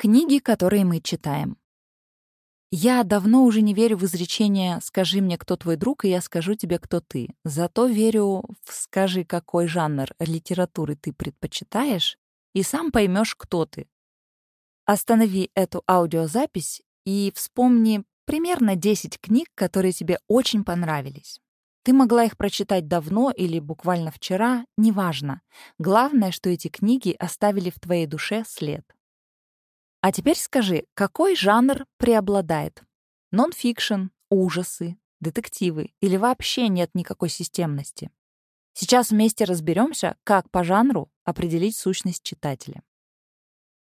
Книги, которые мы читаем. Я давно уже не верю в изречение «скажи мне, кто твой друг, и я скажу тебе, кто ты». Зато верю в «скажи, какой жанр литературы ты предпочитаешь, и сам поймешь, кто ты». Останови эту аудиозапись и вспомни примерно 10 книг, которые тебе очень понравились. Ты могла их прочитать давно или буквально вчера, неважно. Главное, что эти книги оставили в твоей душе след. А теперь скажи, какой жанр преобладает? Нон-фикшн, ужасы, детективы или вообще нет никакой системности? Сейчас вместе разберемся, как по жанру определить сущность читателя.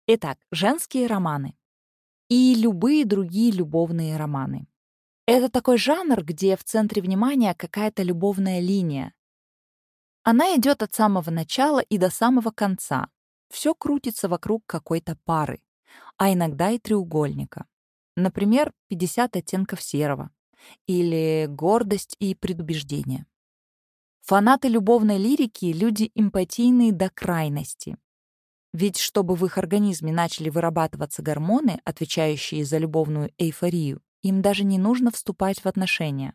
Итак, женские романы и любые другие любовные романы. Это такой жанр, где в центре внимания какая-то любовная линия. Она идет от самого начала и до самого конца. Все крутится вокруг какой-то пары а иногда и треугольника. Например, 50 оттенков серого или гордость и предубеждение. Фанаты любовной лирики — люди эмпатийные до крайности. Ведь чтобы в их организме начали вырабатываться гормоны, отвечающие за любовную эйфорию, им даже не нужно вступать в отношения.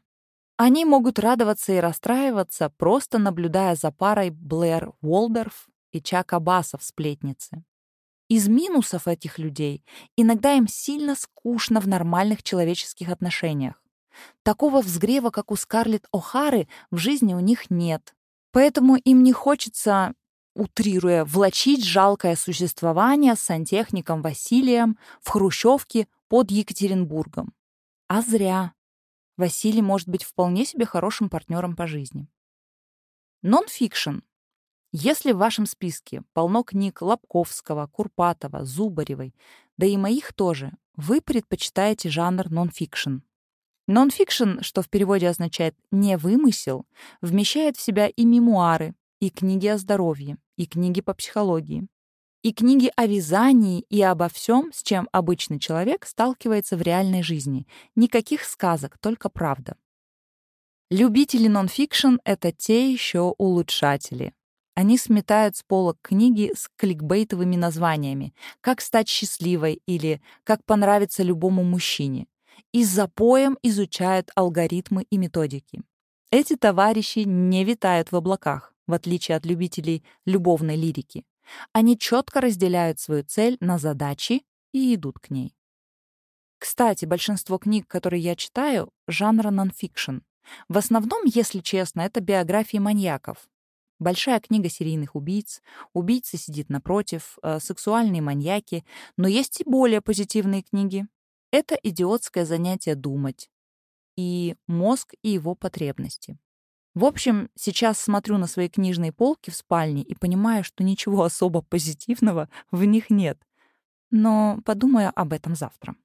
Они могут радоваться и расстраиваться, просто наблюдая за парой Блэр Уолдорф и Чака «Сплетнице». Из минусов этих людей иногда им сильно скучно в нормальных человеческих отношениях. Такого взгрева, как у Скарлетт О'Хары, в жизни у них нет. Поэтому им не хочется, утрируя, влачить жалкое существование с сантехником Василием в хрущевке под Екатеринбургом. А зря. Василий может быть вполне себе хорошим партнером по жизни. Нон-фикшн если в вашем списке полно книг Лобковского, Курпатова, Зубаревой, да и моих тоже, вы предпочитаете жанр нон-фикшн. Нон-фикшн, что в переводе означает «не вымысел», вмещает в себя и мемуары, и книги о здоровье, и книги по психологии, и книги о вязании и обо всем, с чем обычный человек сталкивается в реальной жизни. Никаких сказок, только правда. Любители нон-фикшн — это те еще улучшатели. Они сметают с полок книги с кликбейтовыми названиями «Как стать счастливой» или «Как понравиться любому мужчине» и запоем изучают алгоритмы и методики. Эти товарищи не витают в облаках, в отличие от любителей любовной лирики. Они четко разделяют свою цель на задачи и идут к ней. Кстати, большинство книг, которые я читаю, жанра нонфикшн. В основном, если честно, это биографии маньяков, Большая книга серийных убийц, убийца сидит напротив, э, сексуальные маньяки, но есть и более позитивные книги. Это идиотское занятие думать. И мозг, и его потребности. В общем, сейчас смотрю на свои книжные полки в спальне и понимаю, что ничего особо позитивного в них нет. Но подумаю об этом завтра.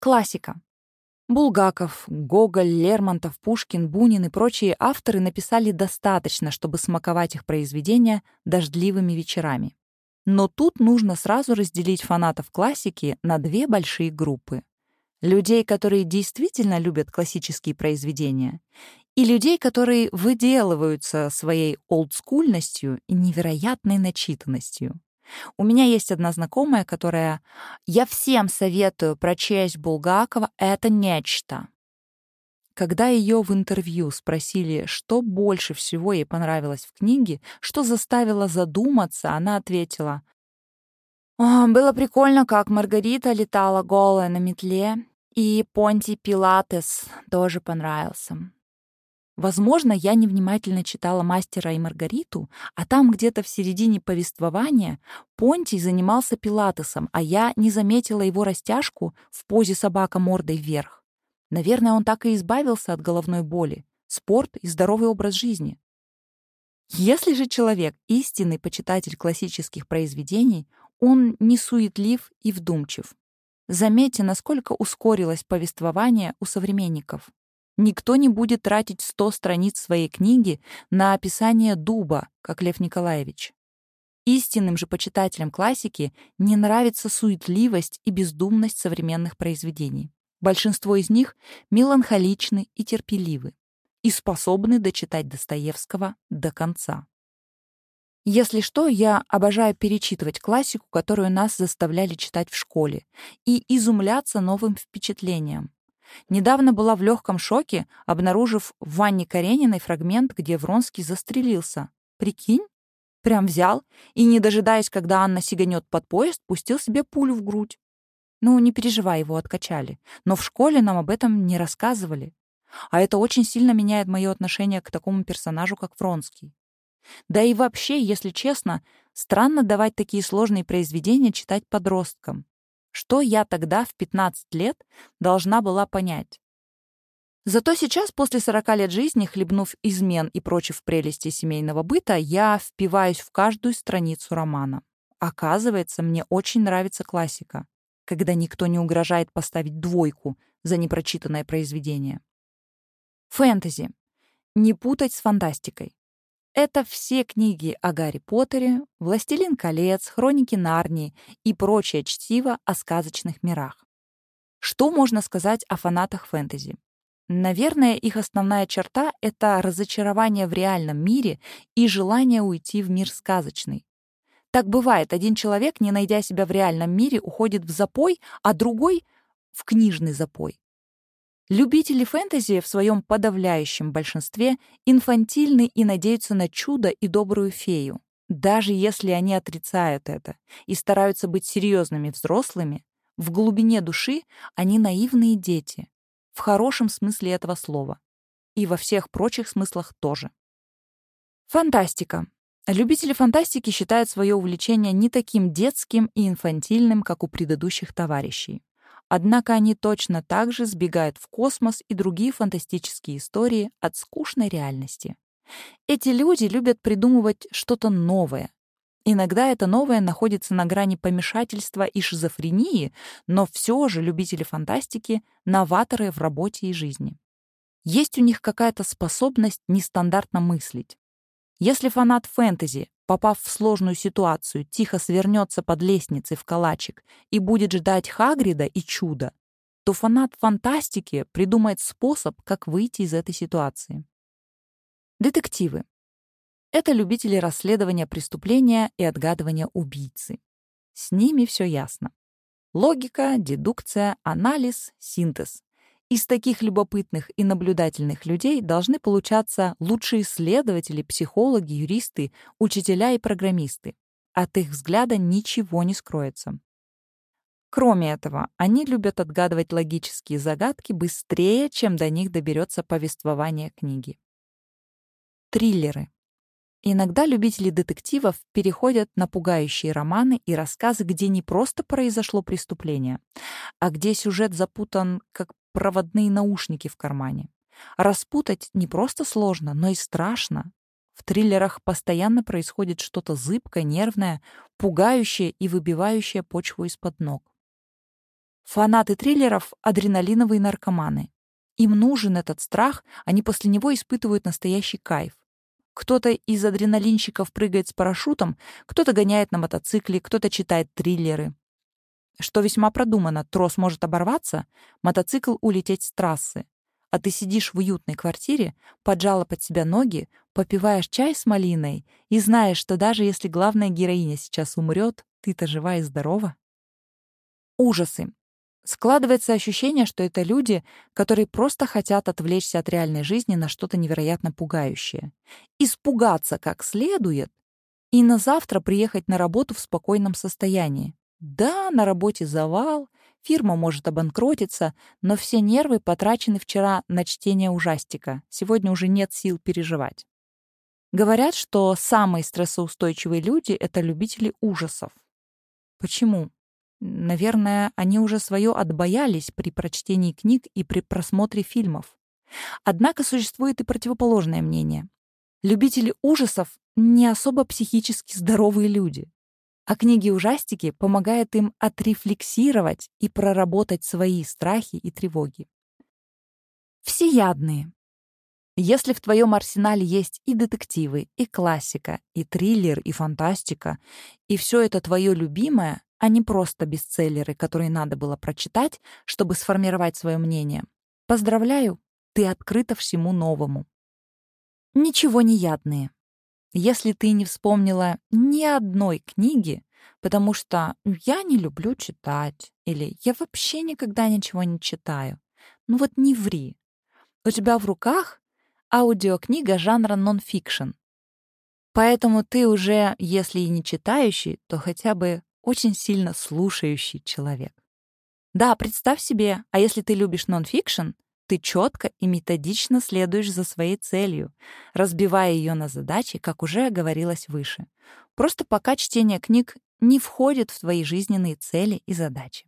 Классика. Булгаков, Гоголь, Лермонтов, Пушкин, Бунин и прочие авторы написали достаточно, чтобы смаковать их произведения дождливыми вечерами. Но тут нужно сразу разделить фанатов классики на две большие группы. Людей, которые действительно любят классические произведения, и людей, которые выделываются своей олдскульностью и невероятной начитанностью. У меня есть одна знакомая, которая... Я всем советую прочесть Булгакова «Это нечто». Когда ее в интервью спросили, что больше всего ей понравилось в книге, что заставило задуматься, она ответила, «О, «Было прикольно, как Маргарита летала голая на метле, и Понтий Пилатес тоже понравился. Возможно, я невнимательно читала «Мастера и Маргариту», а там где-то в середине повествования Понтий занимался пилатесом, а я не заметила его растяжку в позе собака мордой вверх. Наверное, он так и избавился от головной боли. Спорт и здоровый образ жизни. Если же человек — истинный почитатель классических произведений, он не суетлив и вдумчив. Заметьте, насколько ускорилось повествование у современников. Никто не будет тратить 100 страниц своей книги на описание дуба, как Лев Николаевич. Истинным же почитателям классики не нравится суетливость и бездумность современных произведений. Большинство из них меланхоличны и терпеливы и способны дочитать Достоевского до конца. Если что, я обожаю перечитывать классику, которую нас заставляли читать в школе, и изумляться новым впечатлениям. Недавно была в легком шоке, обнаружив в Ванне Карениной фрагмент, где Вронский застрелился. Прикинь? Прям взял и, не дожидаясь, когда Анна сиганет под поезд, пустил себе пулю в грудь. Ну, не переживай, его откачали. Но в школе нам об этом не рассказывали. А это очень сильно меняет мое отношение к такому персонажу, как Вронский. Да и вообще, если честно, странно давать такие сложные произведения читать подросткам. Что я тогда в 15 лет должна была понять? Зато сейчас, после 40 лет жизни, хлебнув измен и прочих прелестей семейного быта, я впиваюсь в каждую страницу романа. Оказывается, мне очень нравится классика, когда никто не угрожает поставить двойку за непрочитанное произведение. Фэнтези. Не путать с фантастикой. Это все книги о Гарри Поттере, «Властелин колец», «Хроники Нарнии» и прочее чтиво о сказочных мирах. Что можно сказать о фанатах фэнтези? Наверное, их основная черта — это разочарование в реальном мире и желание уйти в мир сказочный. Так бывает, один человек, не найдя себя в реальном мире, уходит в запой, а другой — в книжный запой. Любители фэнтези в своем подавляющем большинстве инфантильны и надеются на чудо и добрую фею. Даже если они отрицают это и стараются быть серьезными взрослыми, в глубине души они наивные дети, в хорошем смысле этого слова, и во всех прочих смыслах тоже. Фантастика. Любители фантастики считают свое увлечение не таким детским и инфантильным, как у предыдущих товарищей. Однако они точно так же сбегают в космос и другие фантастические истории от скучной реальности. Эти люди любят придумывать что-то новое. Иногда это новое находится на грани помешательства и шизофрении, но все же любители фантастики — новаторы в работе и жизни. Есть у них какая-то способность нестандартно мыслить. Если фанат фэнтези попав в сложную ситуацию, тихо свернется под лестницей в калачик и будет ждать Хагрида и чуда, то фанат фантастики придумает способ, как выйти из этой ситуации. Детективы. Это любители расследования преступления и отгадывания убийцы. С ними все ясно. Логика, дедукция, анализ, синтез. Из таких любопытных и наблюдательных людей должны получаться лучшие исследователи, психологи, юристы, учителя и программисты. От их взгляда ничего не скроется. Кроме этого, они любят отгадывать логические загадки быстрее, чем до них доберется повествование книги. Триллеры. Иногда любители детективов переходят на пугающие романы и рассказы, где не просто произошло преступление, а где сюжет запутан как проводные наушники в кармане. Распутать не просто сложно, но и страшно. В триллерах постоянно происходит что-то зыбкое, нервное, пугающее и выбивающее почву из-под ног. Фанаты триллеров — адреналиновые наркоманы. Им нужен этот страх, они после него испытывают настоящий кайф. Кто-то из адреналинщиков прыгает с парашютом, кто-то гоняет на мотоцикле, кто-то читает триллеры что весьма продумано. Трос может оборваться, мотоцикл улететь с трассы. А ты сидишь в уютной квартире, поджала под себя ноги, попиваешь чай с малиной и знаешь, что даже если главная героиня сейчас умрет, ты-то жива и здорова. Ужасы. Складывается ощущение, что это люди, которые просто хотят отвлечься от реальной жизни на что-то невероятно пугающее. Испугаться как следует и на завтра приехать на работу в спокойном состоянии. Да, на работе завал, фирма может обанкротиться, но все нервы потрачены вчера на чтение ужастика. Сегодня уже нет сил переживать. Говорят, что самые стрессоустойчивые люди — это любители ужасов. Почему? Наверное, они уже свое отбоялись при прочтении книг и при просмотре фильмов. Однако существует и противоположное мнение. Любители ужасов — не особо психически здоровые люди а книги-ужастики помогают им отрефлексировать и проработать свои страхи и тревоги. Всеядные. Если в твоем арсенале есть и детективы, и классика, и триллер, и фантастика, и все это твое любимое, а не просто бестселлеры, которые надо было прочитать, чтобы сформировать свое мнение, поздравляю, ты открыта всему новому. Ничего не ядные. Если ты не вспомнила ни одной книги, потому что я не люблю читать или я вообще никогда ничего не читаю, ну вот не ври. У тебя в руках аудиокнига жанра нон-фикшн. Поэтому ты уже, если и не читающий, то хотя бы очень сильно слушающий человек. Да, представь себе, а если ты любишь нон-фикшн, ты четко и методично следуешь за своей целью, разбивая ее на задачи, как уже говорилось выше. Просто пока чтение книг не входит в твои жизненные цели и задачи.